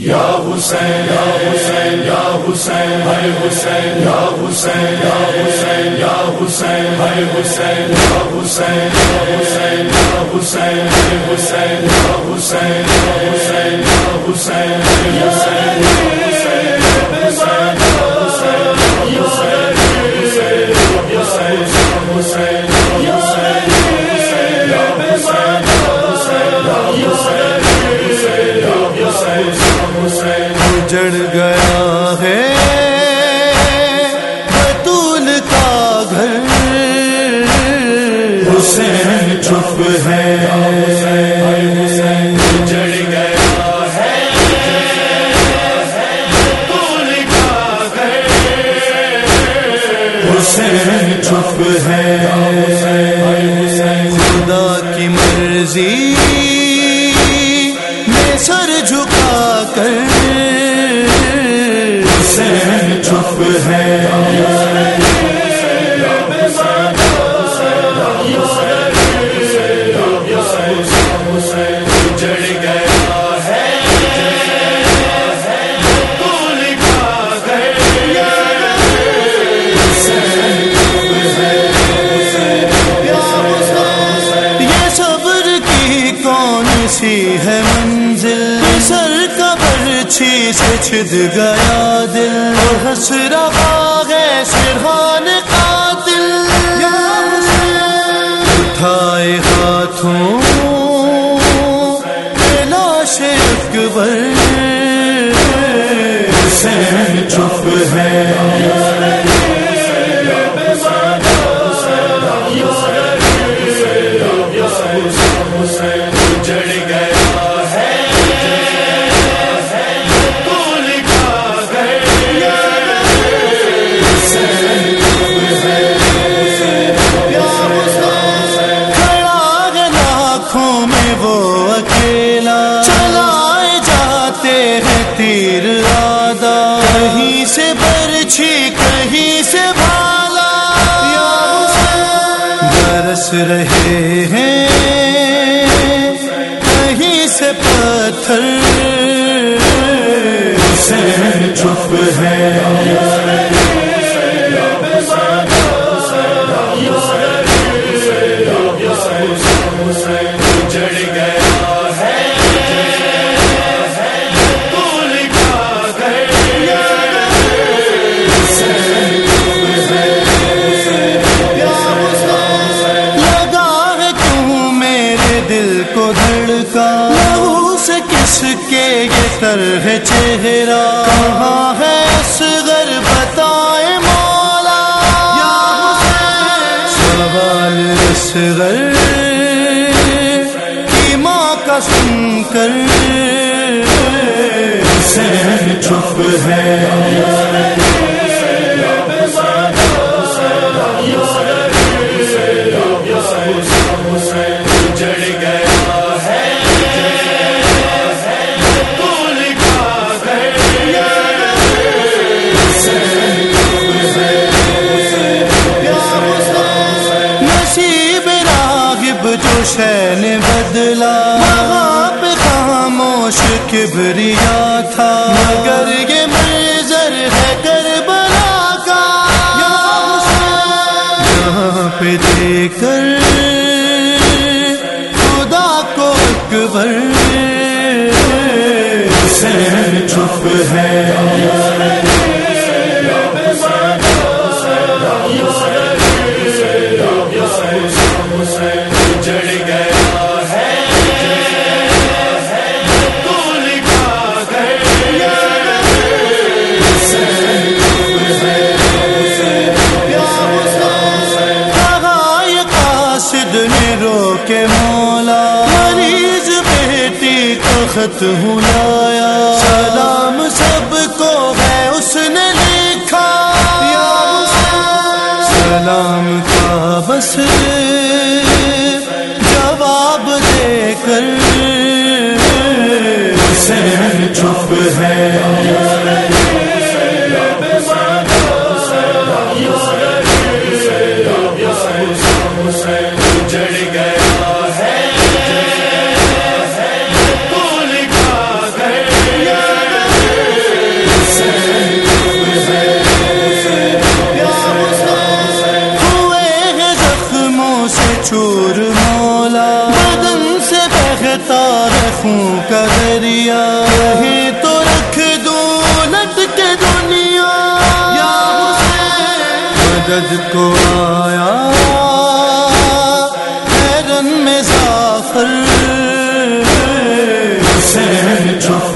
یا حسین یا حسین یا حسین ہے حسین یا حسین یا حسین یا حسین ہے حسین یا حسین یا حسین یا حسین ہے حسین یا حسین یا حسین یا حسین جڑ گیا ہے۔ بطول کا گھر۔ حسین چپ ہے۔ جڑ گیا ہے حسین چپ ہے۔ خدا کی مرضی میں سر جھکا کر۔ حسین ہے ہے کی کون سی ہے منزل؟ سر کا برچھی سے چھد گیا دل۔ ہنس رہا ہے شرحان قاتل۔ اٹھائے ہاتھوں۔ لاش اکبر۔ برس رہے ہیں کہیں سے پتھر حسین چپ ہے۔ اصغر کی ماں کا سن کر حسین چپ ہے۔ کبریا تھا۔ مگر یہ منظر ہے کربلا کا۔ یہاں پہ دے کر خدا کو اکبر۔ حسین ہے۔ خط ہوں لایا سلام سب کو ہے اس نے لکھا۔ سلام کا بس۔ جواب دے کر۔ حسین چپ ہے۔ جڑ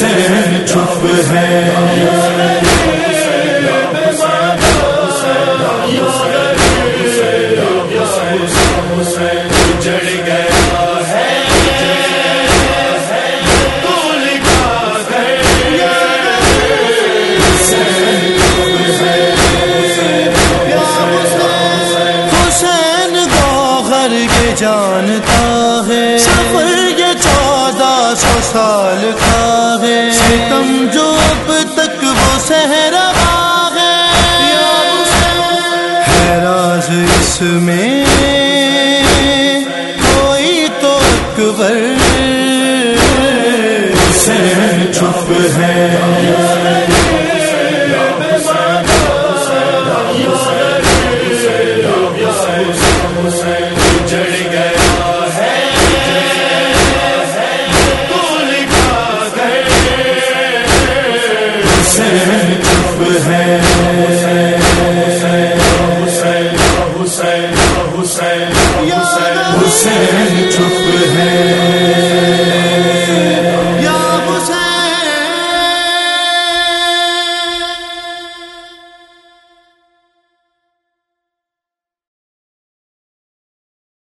حسین چھپ ہے۔ سے چپ ہے۔ حسین حسین حسین حسین